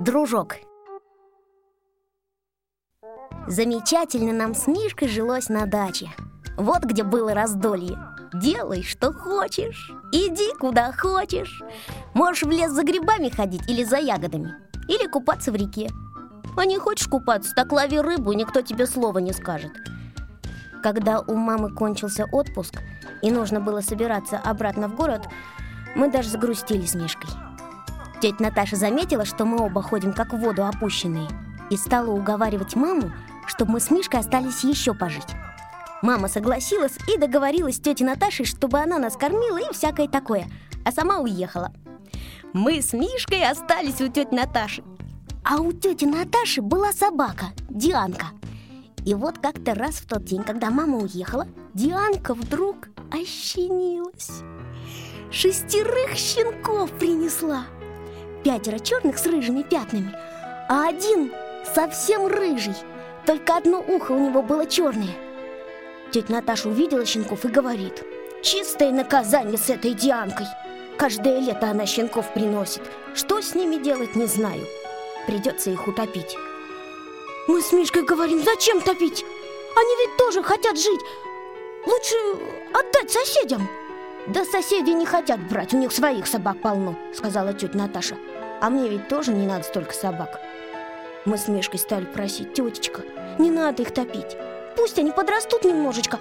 Дружок. Замечательно нам с Мишкой жилось на даче. Вот где было раздолье. Делай, что хочешь. Иди, куда хочешь. Можешь в лес за грибами ходить или за ягодами Или купаться в реке. А не хочешь купаться, так лови рыбу, никто тебе слова не скажет. Когда у мамы кончился отпуск И нужно было собираться обратно в город Мы даже загрустили с Мишкой Тетя Наташа заметила, что мы оба ходим как в воду опущенные И стала уговаривать маму, чтобы мы с Мишкой остались еще пожить. Мама согласилась и договорилась с тетей Наташей, чтобы она нас кормила и всякое такое А сама уехала. Мы с Мишкой остались у тети Наташи. А у тети Наташи была собака, Дианка. И вот как-то раз в тот день, когда мама уехала Дианка вдруг ощенилась. Шестерых щенков принесла пятеро черных с рыжими пятнами, а один совсем рыжий, только одно ухо у него было черное. Тетя Наташа увидела щенков и говорит, чистое наказание с этой Дианкой. Каждое лето она щенков приносит. Что с ними делать, не знаю. Придется их утопить. Мы с Мишкой говорим, зачем топить? Они ведь тоже хотят жить. Лучше отдать соседям. Да соседи не хотят брать, у них своих собак полно, сказала тетя Наташа. А мне ведь тоже не надо столько собак. Мы с Мишкой стали просить Тетечка, не надо их топить. Пусть они подрастут немножечко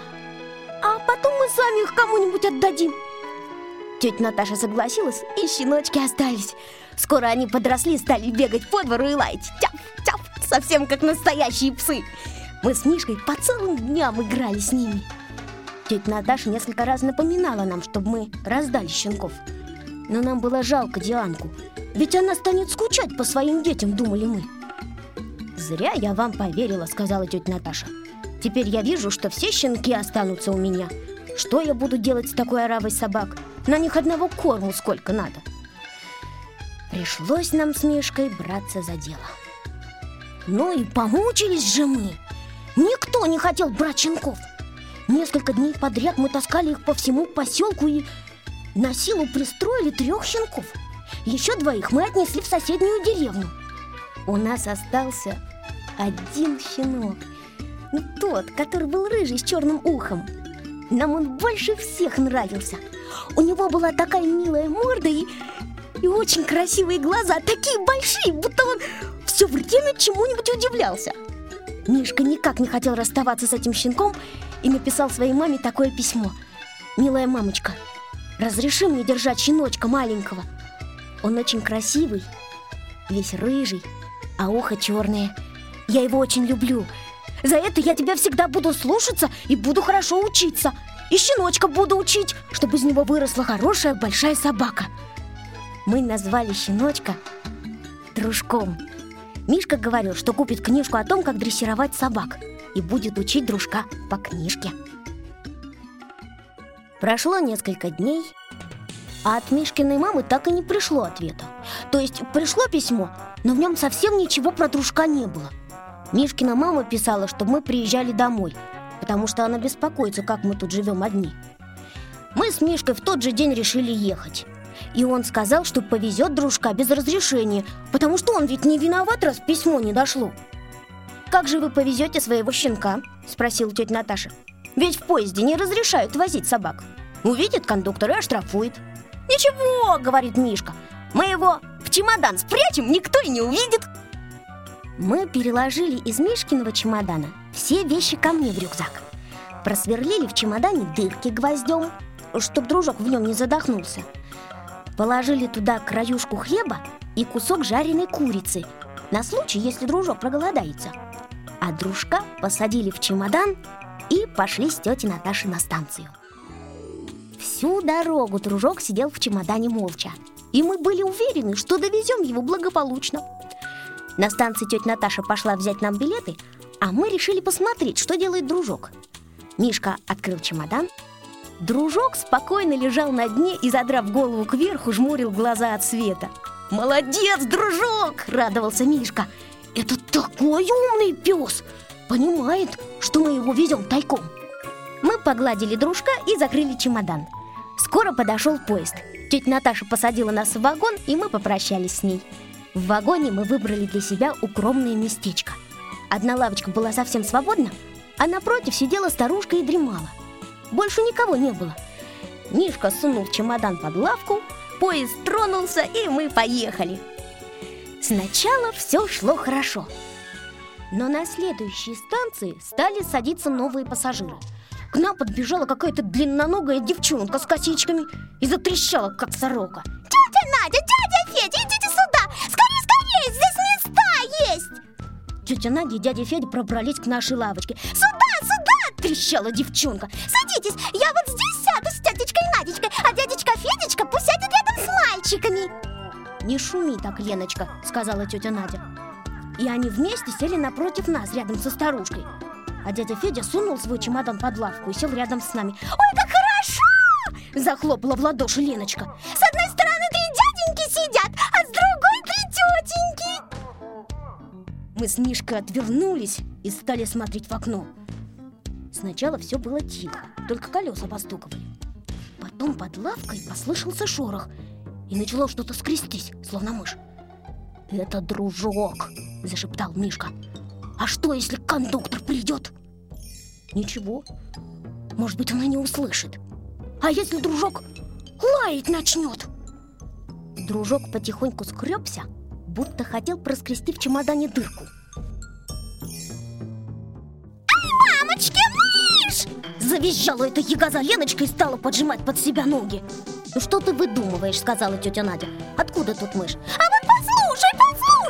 А потом мы сами их кому-нибудь отдадим. Тетя Наташа согласилась, и щеночки остались. Скоро они подросли, стали бегать по двору и лаять. Тяп, тяп, совсем как настоящие псы. Мы с Мишкой по целым дням играли с ними. Тетя Наташа несколько раз напоминала нам, чтобы мы раздали щенков. Но нам было жалко Дианку ведь она станет скучать по своим детям, думали мы. Зря я вам поверила, сказала тетя Наташа. Теперь я вижу, что все щенки останутся у меня. Что я буду делать с такой оравой собак? На них одного корму сколько надо? Пришлось нам с Мишкой браться за дело. Ну и помучились же мы. Никто не хотел брать щенков. Несколько дней подряд мы таскали их по всему поселку и на силу пристроили трех щенков – еще двоих мы отнесли в соседнюю деревню. У нас остался один щенок. Тот, который был рыжий с черным ухом. Нам он больше всех нравился. У него была такая милая морда и, и очень красивые глаза, такие большие, будто он все время чему-нибудь удивлялся. Мишка никак не хотел расставаться с этим щенком и написал своей маме такое письмо. «Милая мамочка, разреши мне держать щеночка маленького. Он очень красивый, весь рыжий, а ухо черное. Я его очень люблю. За это я тебя всегда буду слушаться и буду хорошо учиться. И щеночка буду учить, чтобы из него выросла хорошая большая собака. Мы назвали щеночка дружком. Мишка говорил, что купит книжку о том, как дрессировать собак и будет учить дружка по книжке. Прошло несколько дней, а от Мишкиной мамы так и не пришло ответа. То есть пришло письмо, но в нем совсем ничего про дружка не было. Мишкина мама писала, чтобы мы приезжали домой, потому что она беспокоится, как мы тут живем одни. Мы с Мишкой в тот же день решили ехать. И он сказал, что повезет дружка без разрешения, потому что он ведь не виноват, раз письмо не дошло. «Как же вы повезете своего щенка?» – спросила тетя Наташа. «Ведь в поезде не разрешают возить собак. Увидит кондуктор и оштрафует». «Ничего», — говорит Мишка, «мы его в чемодан спрячем, никто и не увидит». Мы переложили из Мишкиного чемодана все вещи ко мне в рюкзак. Просверлили в чемодане дырки гвоздем, чтоб дружок в нем не задохнулся. Положили туда краюшку хлеба и кусок жареной курицы на случай, если дружок проголодается. А дружка посадили в чемодан и пошли с тетей Наташей на станцию. Всю дорогу дружок сидел в чемодане молча. И мы были уверены, что довезем его благополучно. На станции тетя Наташа пошла взять нам билеты, а мы решили посмотреть, что делает дружок. Мишка открыл чемодан. Дружок спокойно лежал на дне и, задрав голову кверху, жмурил глаза от света. «Молодец, дружок!» – радовался Мишка. «Это такой умный пес! Понимает, что мы его везем тайком!» Погладили дружка и закрыли чемодан – Скоро подошел поезд. Тетя Наташа посадила нас в вагон, и мы попрощались с ней. В вагоне мы выбрали для себя укромное местечко. Одна лавочка была совсем свободна, а напротив сидела старушка и дремала. Больше никого не было. Мишка сунул чемодан под лавку, поезд тронулся, и мы поехали. Сначала все шло хорошо. Но на следующей станции стали садиться новые пассажиры. К нам подбежала какая-то длинноногая девчонка с косичками и затрещала, как сорока. Тетя Надя, дядя Федя, идите сюда! Скорее, скорее, здесь места есть! Тетя Надя и дядя Федя пробрались к нашей лавочке. Сюда, сюда! Трещала девчонка. Садитесь, я вот здесь сяду с тетечкой Надечкой, а дядечка Федечка пусть сядет рядом с мальчиками. Не шуми так, Леночка, сказала тетя Надя. И они вместе сели напротив нас, рядом со старушкой. А дядя Федя сунул свой чемодан под лавку и сел рядом с нами. Ой, как хорошо! Захлопала в ладоши Леночка. С одной стороны три дяденьки сидят, а с другой три тетеньки. Мы с Мишкой отвернулись и стали смотреть в окно. Сначала все было тихо, только колеса постуковали. Потом под лавкой послышался шорох, и начало что-то скрестись, словно мышь. «Это дружок!» – зашептал Мишка. «А что, если кондуктор придет?» «Ничего. Может быть, она не услышит. А если дружок лаять начнет?» Дружок потихоньку скребся, будто хотел проскрести в чемодане дырку. «Ай, мамочки, мышь!» Завизжала эта ягоза Леночка и стала поджимать под себя ноги. «Ну что ты выдумываешь?» — сказала тетя Надя. «Откуда тут мышь?» «А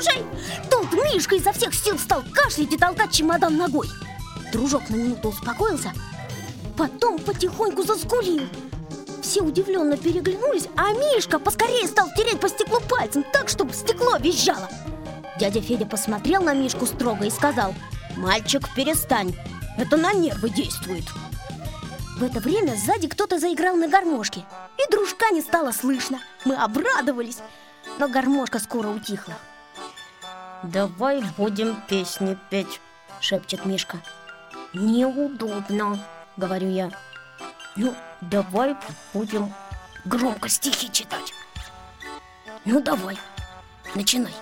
послушай!» Тут Мишка изо всех сил стал кашлять и толкать чемодан ногой. Дружок на минуту успокоился, потом потихоньку заскулил. Все удивленно переглянулись, а Мишка поскорее стал тереть по стеклу пальцем так, чтобы стекло визжало. Дядя Федя посмотрел на Мишку строго и сказал «Мальчик, перестань, это на нервы действует». В это время сзади кто-то заиграл на гармошке, и дружка не стало слышно. Мы обрадовались, но гармошка скоро утихла. «Давай будем песни петь», — шепчет Мишка. «Неудобно», — говорю я. «Ну, давай будем громко стихи читать». «Ну, давай, начинай».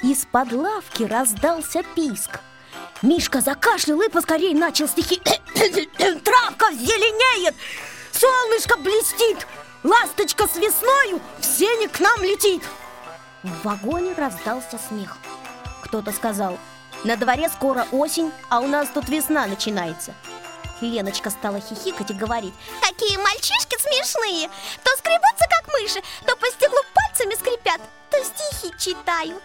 Из-под лавки раздался писк. Мишка закашлял и поскорее начал стихи. Травка зеленеет, солнышко блестит, ласточка с весною в сене к нам летит. В вагоне раздался смех. Кто-то сказал, на дворе скоро осень, а у нас тут весна начинается. Леночка стала хихикать и говорить, Какие мальчишки смешные! То скребутся, как мыши, то по стеклу пальцами скрипят, то стихи читают.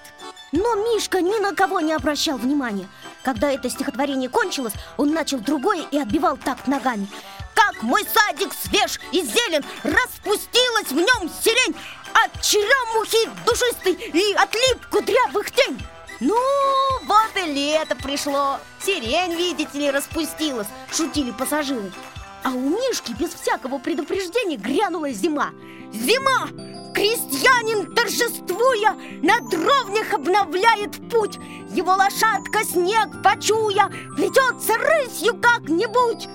Но Мишка ни на кого не обращал внимания. Когда это стихотворение кончилось, он начал другое и отбивал такт ногами. Как мой садик свеж и зелен, распустилась в нем сирень, от черемухи душистой и от лип кудрявых тень. Ну, вот и лето пришло, сирень, видите ли, распустилась, шутили пассажиры. А у Мишки без всякого предупреждения грянула зима. Зима! Крестьянин, торжествуя, на дровнях обновляет путь Его лошадка снег почуя, плетется рысью как-нибудь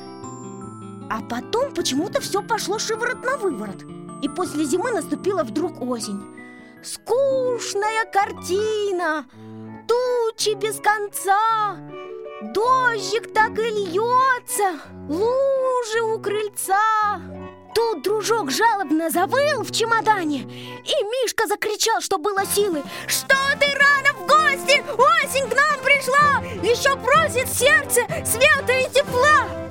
А потом почему-то все пошло шиворот на выворот И после зимы наступила вдруг осень. Скучная картина, тучи без конца Дождик так и льется, лужи у крыльца. Тут дружок жалобно завыл в чемодане И Мишка закричал, что было силы. Что ты рано в гости? Осень к нам пришла! Еще просит сердце света и тепла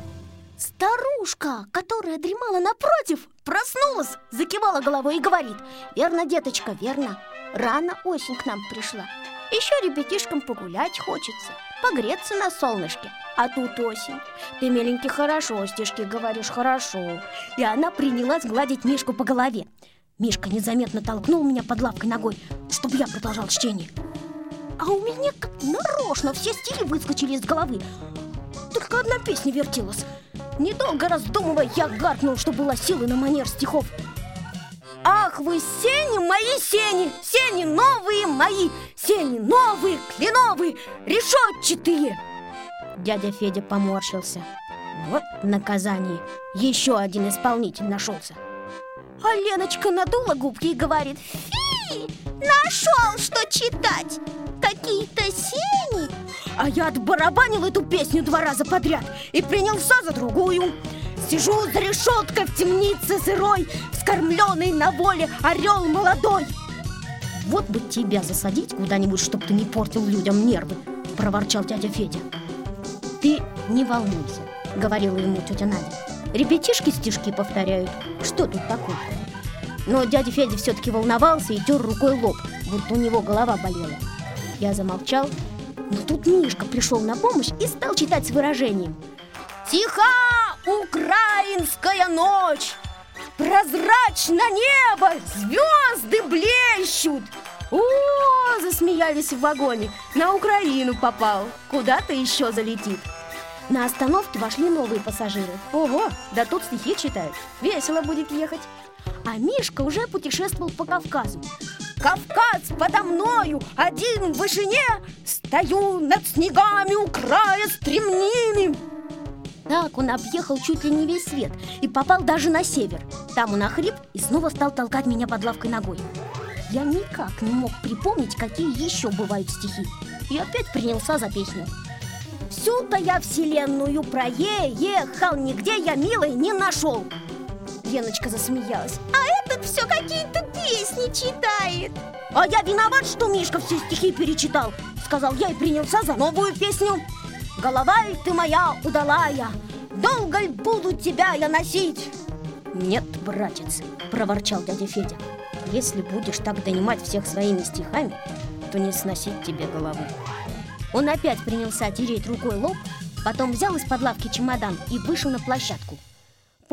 Старушка, которая дремала напротив, проснулась, закивала головой и говорит Верно, деточка, верно, рано осень к нам пришла Еще ребятишкам погулять хочется, погреться на солнышке а тут осень. Ты, миленький, хорошо стишки говоришь, хорошо. И она принялась гладить Мишку по голове. Мишка незаметно толкнул меня под лавкой ногой, чтобы я продолжал чтение. А у меня как нарочно все стихи выскочили из головы. Только одна песня вертелась. Недолго раздумывая, я гаркнул, что было силы на манер стихов. Ах вы сени, мои сени, сени новые мои, сени новые, кленовые, решетчатые. Дядя Федя поморщился. Вот наказание. Еще один исполнитель нашелся. А Леночка надула губки и говорит Фи! Нашел, что читать Какие-то сени А я отбарабанил эту песню два раза подряд И принялся за другую. Сижу за решеткой в темнице сырой Вскормленный на воле орел молодой. Вот бы тебя засадить куда-нибудь, чтоб ты не портил людям нервы Проворчал дядя Федя. Ты не волнуйся, говорила ему тетя Надя. Ребятишки стишки повторяют. Что тут такое? Но дядя Федя все-таки волновался и тер рукой лоб, будто у него голова болела. Я замолчал, но тут Мишка пришел на помощь и стал читать с выражением. Тиха украинская ночь, прозрачно небо, звезды блещут. О, засмеялись в вагоне, на Украину попал, куда-то еще залетит. На остановке вошли новые пассажиры. Ого, да тут стихи читают. Весело будет ехать. А Мишка уже путешествовал по Кавказу. Кавказ подо мною, один в вышине, Стою над снегами у края стремнины. Так он объехал чуть ли не весь свет и попал даже на север. Там он охрип и снова стал толкать меня под лавкой ногой. Я никак не мог припомнить, какие еще бывают стихи. И опять принялся за песню. Всю-то я вселенную проехал, нигде я милой не нашел. Леночка засмеялась. А этот все какие-то песни читает. А я виноват, что Мишка все стихи перечитал, сказал я и принялся за новую песню. Голова ты моя удалая, долго ли буду тебя я носить? Нет, братец, проворчал дядя Федя. Если будешь так донимать всех своими стихами, то не сносить тебе головы. Он опять принялся тереть рукой лоб, потом взял из-под лавки чемодан и вышел на площадку.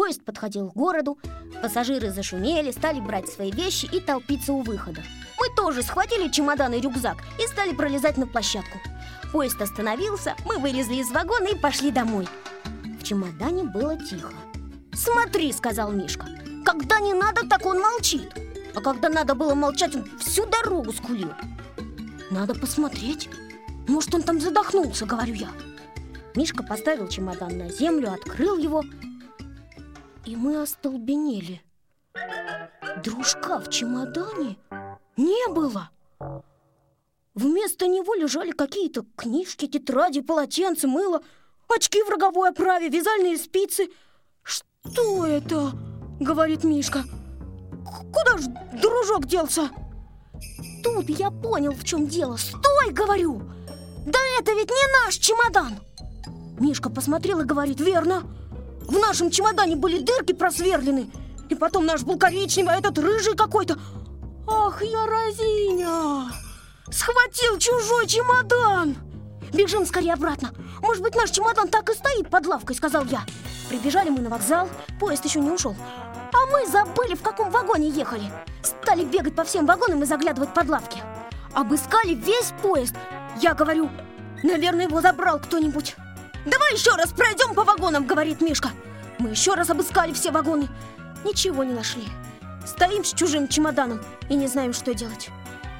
Поезд подходил к городу, пассажиры зашумели, стали брать свои вещи и толпиться у выхода. Мы тоже схватили чемодан и рюкзак и стали пролезать на площадку. Поезд остановился, мы вылезли из вагона и пошли домой. В чемодане было тихо. «Смотри», — сказал Мишка, — «когда не надо, так он молчит, а когда надо было молчать, он всю дорогу скулил». «Надо посмотреть». Может, он там задохнулся, говорю я. Мишка поставил чемодан на землю, открыл его, и мы остолбенели. Дружка в чемодане не было. Вместо него лежали какие-то книжки, тетради, полотенца, мыло, очки в роговой оправе, вязальные спицы. «Что это?» — говорит Мишка. «Куда ж дружок делся?» Тут я понял, в чем дело. «Стой!» — говорю. Да это ведь не наш чемодан! Мишка посмотрел и говорит, верно. В нашем чемодане были дырки просверлены. И потом наш был коричневый, а этот рыжий какой-то. Ах, я разиня! Схватил чужой чемодан! Бежим скорее обратно. Может быть, наш чемодан так и стоит под лавкой, сказал я. Прибежали мы на вокзал, поезд еще не ушел. А мы забыли, в каком вагоне ехали. Стали бегать по всем вагонам и заглядывать под лавки. Обыскали весь поезд, я говорю, наверное, его забрал кто-нибудь. Давай еще раз пройдем по вагонам, говорит Мишка. Мы еще раз обыскали все вагоны. Ничего не нашли. Стоим с чужим чемоданом и не знаем, что делать.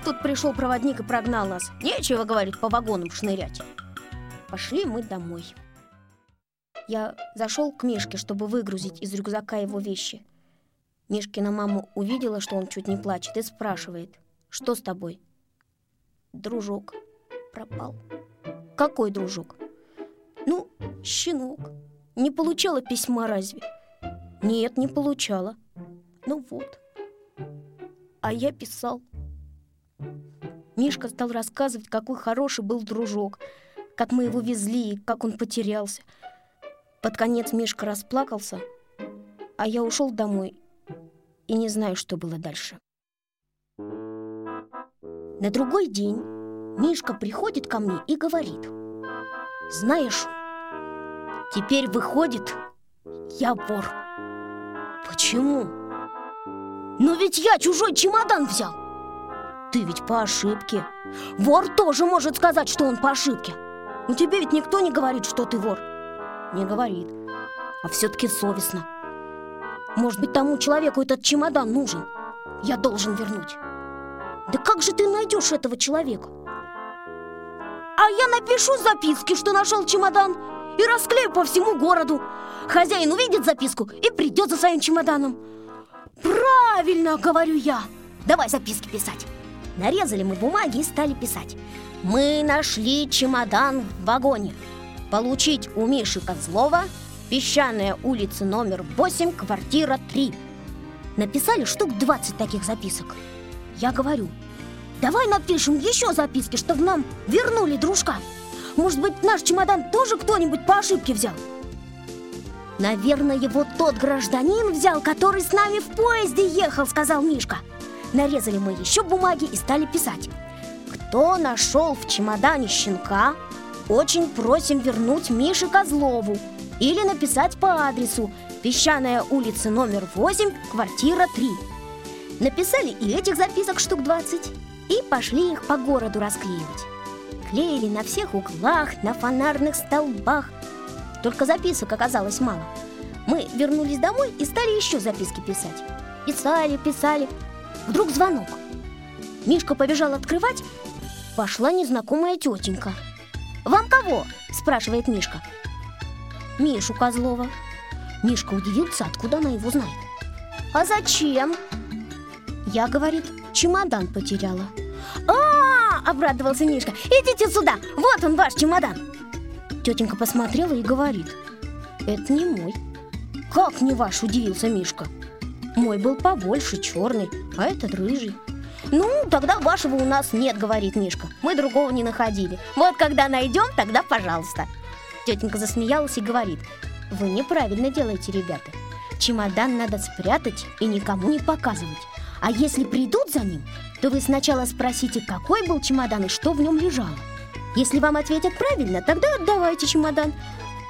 Тут пришел проводник и прогнал нас. Нечего, говорит, по вагонам шнырять. Пошли мы домой. Я зашел к Мишке, чтобы выгрузить из рюкзака его вещи. Мишкина мама увидела, что он чуть не плачет, и спрашивает, что с тобой? Дружок, пропал. Какой дружок? Ну, щенок. Не получала письма разве? Нет, не получала. Ну вот. А я писал. Мишка стал рассказывать, какой хороший был дружок, как мы его везли, как он потерялся. Под конец Мишка расплакался, а я ушел домой и не знаю, что было дальше. На другой день Мишка приходит ко мне и говорит Знаешь, теперь выходит, я вор. Почему? Но ведь я чужой чемодан взял. Ты ведь по ошибке. Вор тоже может сказать, что он по ошибке. Но тебе ведь никто не говорит, что ты вор. Не говорит. А все-таки совестно. Может быть, тому человеку этот чемодан нужен? Я должен вернуть. Да как же ты найдешь этого человека? А я напишу записки, что нашел чемодан И расклею по всему городу. Хозяин увидит записку и придет за своим чемоданом. Правильно, говорю я. Давай записки писать. Нарезали мы бумаги и стали писать. Мы нашли чемодан в вагоне. Получить у Миши Козлова Песчаная улица номер 8, квартира 3 Написали штук 20 таких записок. Я говорю, давай напишем еще записки, чтобы нам вернули дружка Может быть, наш чемодан тоже кто-нибудь по ошибке взял? Наверное, его тот гражданин взял, который с нами в поезде ехал, сказал Мишка. Нарезали мы еще бумаги и стали писать. Кто нашел в чемодане щенка, очень просим вернуть Мише Козлову Или написать по адресу. Песчаная улица номер 8, квартира 3 Написали и этих записок штук 20 И пошли их по городу расклеивать Клеили на всех углах, на фонарных столбах Только записок оказалось мало Мы вернулись домой и стали еще записки писать Писали, писали, Вдруг звонок. Мишка побежал открывать. Пошла незнакомая тетенька. «Вам кого?» – спрашивает Мишка. «Мишу Козлова». Мишка удивился, откуда она его знает. «А зачем?» Я, говорит, чемодан потеряла. а, обрадовался Мишка. «Идите сюда! Вот он, ваш чемодан!» Тетенька посмотрела и говорит. «Это не мой». «Как не ваш?» – удивился Мишка. Мой был побольше, черный, а этот рыжий. Ну, тогда вашего у нас нет, говорит Мишка. Мы другого не находили. Вот когда найдем, тогда пожалуйста. Тетенька засмеялась и говорит, вы неправильно делаете, ребята. Чемодан надо спрятать и никому не показывать. А если придут за ним, то вы сначала спросите, какой был чемодан и что в нем лежало. Если вам ответят правильно, тогда отдавайте чемодан.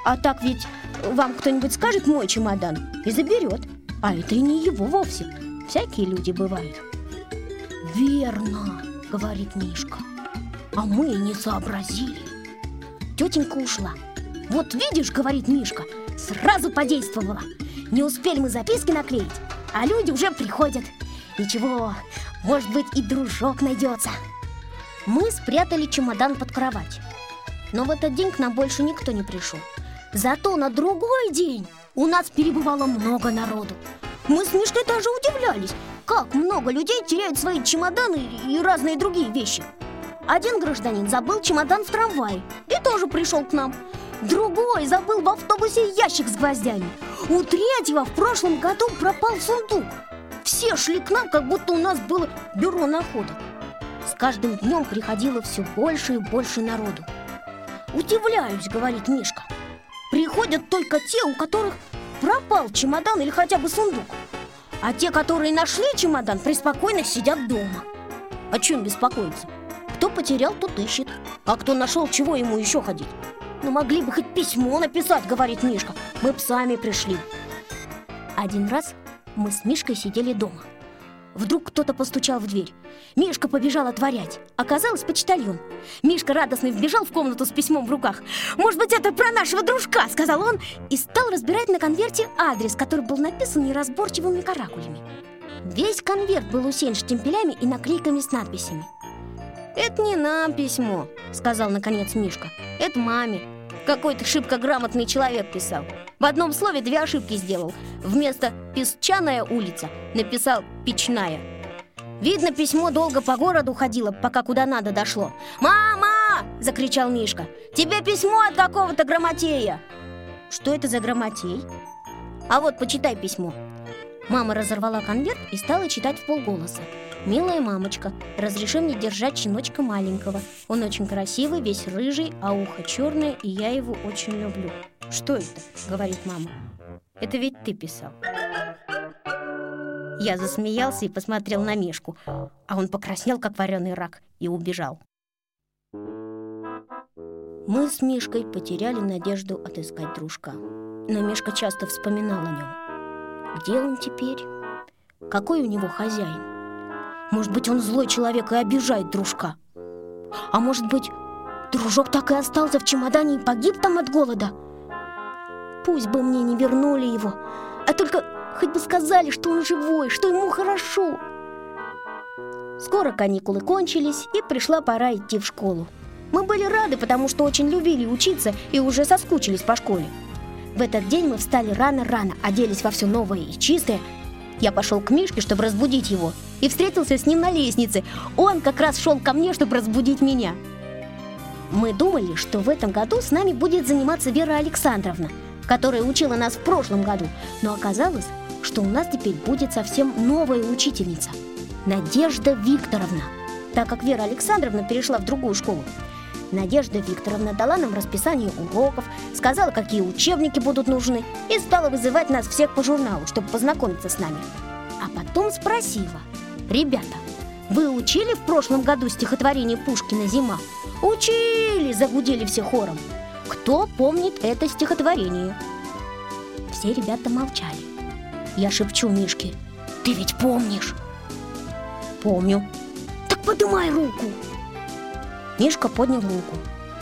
А так ведь вам кто-нибудь скажет мой чемодан и заберет. А это и не его вовсе. Всякие люди бывают. Верно, говорит Мишка. А мы и не сообразили. Тетенька ушла. Вот видишь, говорит Мишка, сразу подействовала. Не успели мы записки наклеить, а люди уже приходят. Ничего, может быть и дружок найдется. Мы спрятали чемодан под кровать. Но в этот день к нам больше никто не пришел. Зато на другой день у нас перебывало много народу. Мы с Мишкой даже удивлялись, как много людей теряют свои чемоданы и разные другие вещи. Один гражданин забыл чемодан в трамвае и тоже пришел к нам. Другой забыл в автобусе ящик с гвоздями. У третьего в прошлом году пропал сундук. Все шли к нам, как будто у нас было бюро находок. С каждым днем приходило все больше и больше народу. «Удивляюсь», — говорит Мишка. «Приходят только те, у которых пропал чемодан или хотя бы сундук. А те, которые нашли чемодан, преспокойно сидят дома. О чем беспокоиться? Кто потерял, тот ищет. А кто нашел, чего ему еще ходить? Ну, могли бы хоть письмо написать, говорит Мишка. Мы бы сами пришли. Один раз мы с Мишкой сидели дома. Вдруг кто-то постучал в дверь. Мишка побежал отворять. Оказалось, почтальон. Мишка радостно вбежал в комнату с письмом в руках. «Может быть, это про нашего дружка», — сказал он, и стал разбирать на конверте адрес, который был написан неразборчивыми каракулями. Весь конверт был усеян штемпелями и наклейками с надписями. «Это не нам письмо», — сказал наконец Мишка. «Это маме. Какой-то шибко грамотный человек писал. В одном слове две ошибки сделал. Вместо «песчаная улица» написал «печная». Видно, письмо долго по городу ходило, пока куда надо дошло. «Мама!» – закричал Мишка. «Тебе письмо от какого-то грамотея!» «Что это за грамотей?» «А вот, почитай письмо». Мама разорвала конверт и стала читать в полголоса. «Милая мамочка, разреши мне держать щеночка маленького. Он очень красивый, весь рыжий, а ухо черное, и я его очень люблю». «Что это?» — говорит мама. «Это ведь ты писал». Я засмеялся и посмотрел на Мишку, а он покраснел, как вареный рак, и убежал. Мы с Мишкой потеряли надежду отыскать дружка. Но Мишка часто вспоминал о нем. Где он теперь? Какой у него хозяин? Может быть, он злой человек и обижает дружка? А может быть, дружок так и остался в чемодане и погиб там от голода? Пусть бы мне не вернули его, а только хоть бы сказали, что он живой, что ему хорошо. Скоро каникулы кончились, и пришла пора идти в школу. Мы были рады, потому что очень любили учиться и уже соскучились по школе. В этот день мы встали рано-рано, оделись во все новое и чистое. Я пошел к Мишке, чтобы разбудить его. и встретился с ним на лестнице. Он как раз шел ко мне, чтобы разбудить меня. Мы думали, что в этом году с нами будет заниматься Вера Александровна, которая учила нас в прошлом году, но оказалось, что у нас теперь будет совсем новая учительница – Надежда Викторовна, так как Вера Александровна перешла в другую школу. Надежда Викторовна дала нам расписание уроков, сказала, какие учебники будут нужны, и стала вызывать нас всех по журналу, чтобы познакомиться с нами. А потом спросила, ребята, вы учили в прошлом году стихотворение Пушкина «Зима»? Учили, загудели все хором. Кто помнит это стихотворение? Все ребята молчали. Я шепчу Мишке, ты ведь помнишь? Помню. Так поднимай руку. Мишка поднял руку.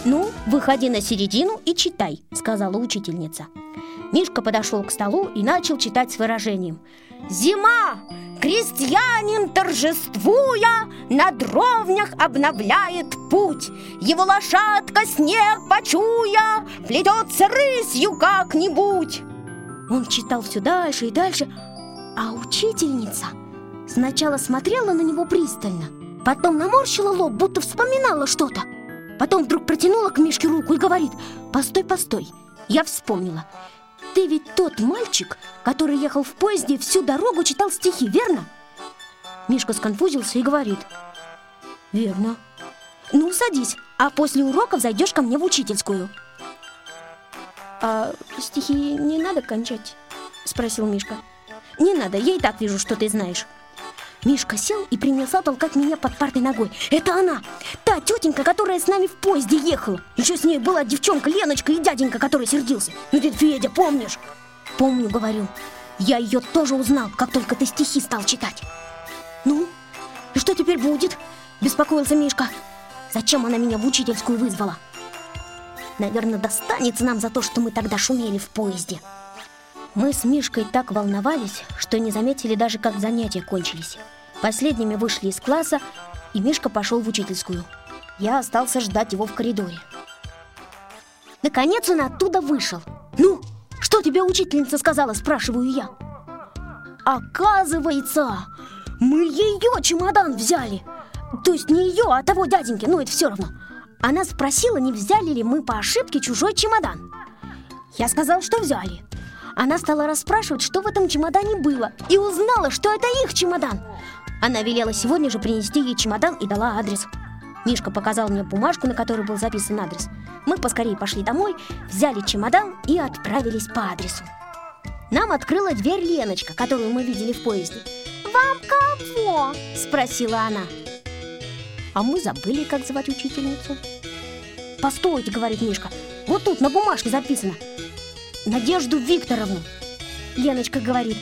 «Ну, выходи на середину и читай», — сказала учительница. Мишка подошел к столу и начал читать с выражением. «Зима! Крестьянин, торжествуя, на дровнях обновляет путь. Его лошадка снег почуя, плетется рысью как-нибудь». Он читал все дальше и дальше, а учительница сначала смотрела на него пристально, потом наморщила лоб, будто вспоминала что-то. Потом вдруг протянула к Мишке руку и говорит «Постой, постой, я вспомнила. Ты ведь тот мальчик, который ехал в поезде и всю дорогу читал стихи, верно?» Мишка сконфузился и говорит «Верно». «Ну, садись, а после уроков зайдешь ко мне в учительскую». «А стихи не надо кончать?» – спросил Мишка. «Не надо, я и так вижу, что ты знаешь». Мишка сел и принялся толкать меня под партой ногой. Это она! Та тетенька, которая с нами в поезде ехала. Еще с ней была девчонка Леночка и дяденька, который сердился. Ну, дядь Федя, помнишь? Помню, говорю. Я ее тоже узнал, как только ты стихи стал читать. Ну, и что теперь будет? Беспокоился Мишка. Зачем она меня в учительскую вызвала? Наверное, достанется нам за то, что мы тогда шумели в поезде. Мы с Мишкой так волновались, что не заметили даже, как занятия кончились. Последними вышли из класса, и Мишка пошел в учительскую. Я остался ждать его в коридоре. Наконец он оттуда вышел. «Ну, что тебе учительница сказала?» – спрашиваю я. Оказывается, мы ее чемодан взяли. То есть не ее, а того дяденьки, ну это все равно. Она спросила, не взяли ли мы по ошибке чужой чемодан. Я сказал, что взяли. Она стала расспрашивать, что в этом чемодане было, и узнала, что это их чемодан. Она велела сегодня же принести ей чемодан и дала адрес. Мишка показал мне бумажку, на которой был записан адрес. Мы поскорее пошли домой, взяли чемодан и отправились по адресу. Нам открыла дверь Леночка, которую мы видели в поезде. «Вам кого?» – спросила она. А мы забыли, как звать учительницу. «Постойте», – говорит Мишка, – «вот тут на бумажке записано – Надежду Викторовну. Леночка говорит,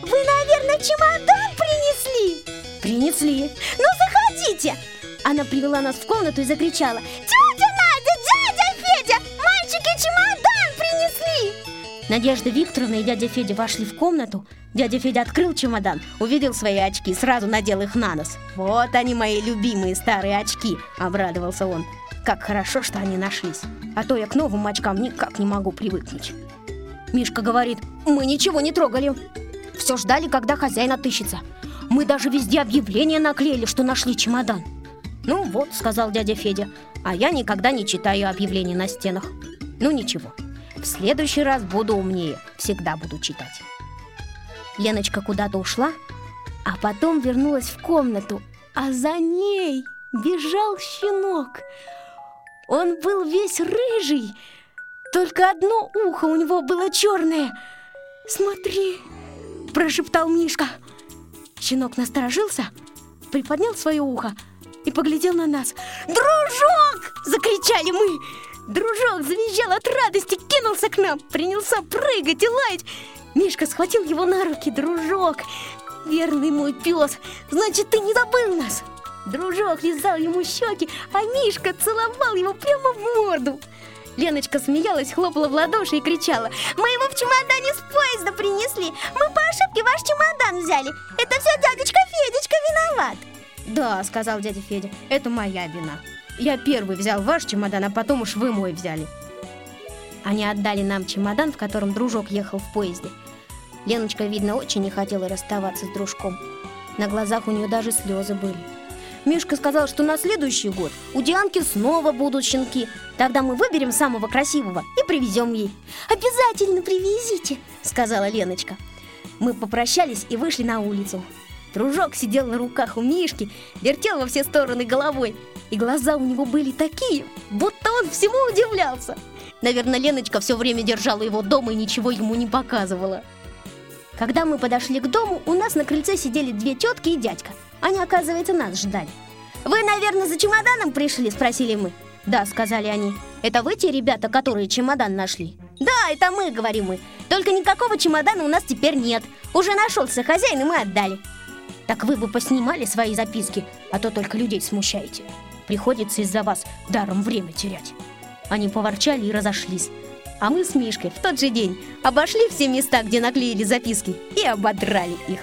вы, наверное, чемодан принесли? Принесли. Ну, заходите. Она привела нас в комнату и закричала, тетя Надя, дядя Федя, мальчики чемодан принесли. Надежда Викторовна и дядя Федя вошли в комнату. Дядя Федя открыл чемодан, увидел свои очки, сразу надел их на нос. «Вот они, мои любимые старые очки!» – обрадовался он. Как хорошо, что они нашлись. А то я к новым очкам никак не могу привыкнуть. Мишка говорит, мы ничего не трогали. Все ждали, когда хозяин отыщется. Мы даже везде объявления наклеили, что нашли чемодан. Ну вот, сказал дядя Федя, а я никогда не читаю объявления на стенах. Ну ничего, в следующий раз буду умнее, всегда буду читать. Леночка куда-то ушла, а потом вернулась в комнату, а за ней бежал щенок. Он был весь рыжий, только одно ухо у него было черное. Смотри, прошептал Мишка. Щенок насторожился, приподнял свое ухо и поглядел на нас. «Дружок!» – закричали мы. Дружок завизжал от радости, кинулся к нам, принялся прыгать и лаять. Мишка схватил его на руки. «Дружок, верный мой пес, значит, ты не забыл нас!» Дружок лизал ему щеки, а Мишка целовал его прямо в морду. Леночка смеялась, хлопала в ладоши и кричала Мы его в чемодане с поезда принесли! Мы по ошибке ваш чемодан взяли! Это все дядечка Федечка виноват! Да, сказал дядя Федя, это моя вина. Я первый взял ваш чемодан, а потом уж вы мой взяли Они отдали нам чемодан, в котором дружок ехал в поезде. Леночка, видно, очень не хотела расставаться с дружком. На глазах у нее даже слезы были. Мишка сказал, что на следующий год у Дианки снова будут щенки. Тогда мы выберем самого красивого и привезем ей. Обязательно привезите, сказала Леночка. Мы попрощались и вышли на улицу. Дружок сидел на руках у Мишки, вертел во все стороны головой, и глаза у него были такие, будто он всему удивлялся. Наверное, Леночка все время держала его дома и ничего ему не показывала. Когда мы подошли к дому, у нас на крыльце сидели две тетки и дядька. Они, оказывается, нас ждали. «Вы, наверное, за чемоданом пришли?» – спросили мы. «Да», – сказали они. «Это вы те ребята, которые чемодан нашли?» «Да, это мы», – говорим мы. «Только никакого чемодана у нас теперь нет. Уже нашелся хозяин, и мы отдали». «Так вы бы поснимали свои записки, а то только людей смущаете. Приходится из-за вас даром время терять». Они поворчали и разошлись. А мы с Мишкой в тот же день обошли все места, где наклеили записки, и ободрали их.